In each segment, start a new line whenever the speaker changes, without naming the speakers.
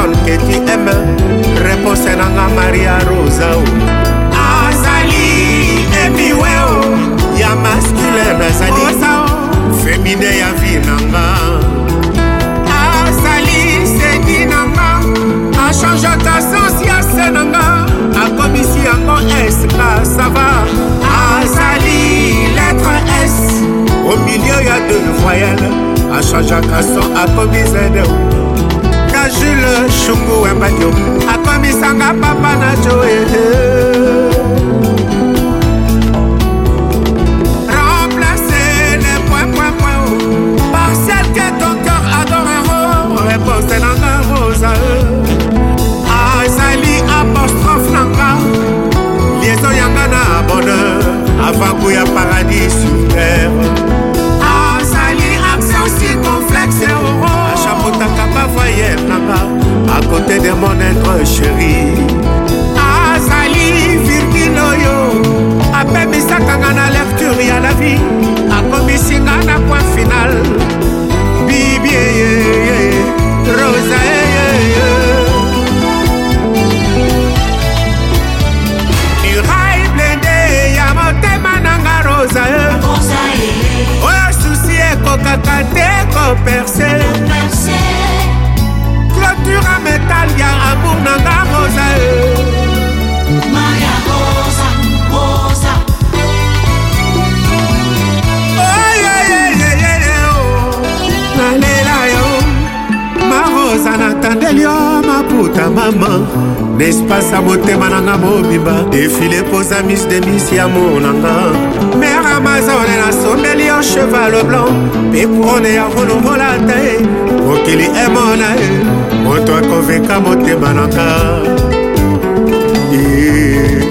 personne que tu aimes réponse nanga maria rosa o azali emiweo ya mascule nazali femine ya vi nanga azali seni nanga achangeata sens ya se nanga akomisi yango eska sava azali lettre s au milieu ya deux voyelle achangeaka son akomi zede na jule shungu wembatio akomisanga papa na joe eh, eh. elio maputa mama na espace ya motema nanga mobimba defile poza mis de mis ya monanga mer amazone nasombeli yo cheval blanc mpe kurone ya kolongola ta ye mokili emona ye moto akoveka motema nanga yeah.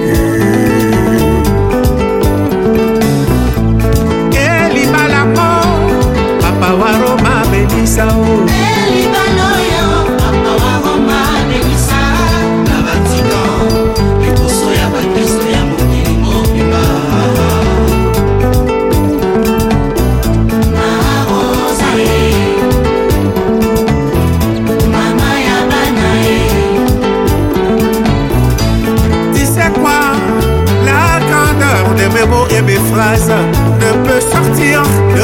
Yeah.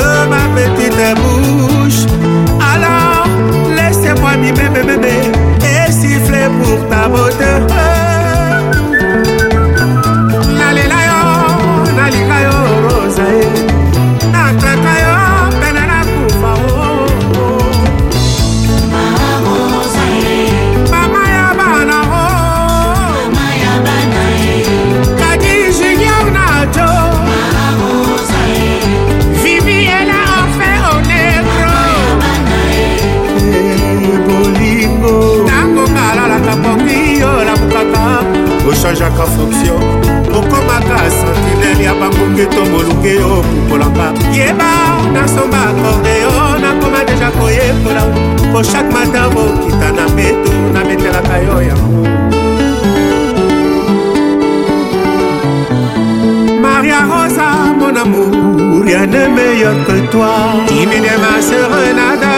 echangeaka fonction okomaka sentinele ya bangungi to molunge opukolanga yeba nasomba akordeo nakoma deja koyekola po chaque matin okita na mbeto nabetelaka yo yango maria rosa mon amour rien ne meilleur que toi timide ma serenada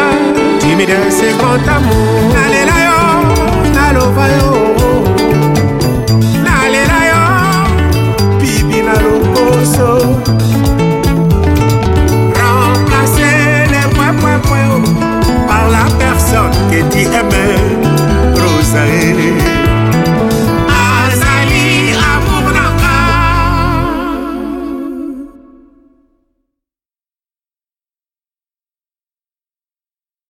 timide c'est grand amour nalela yo naloba yo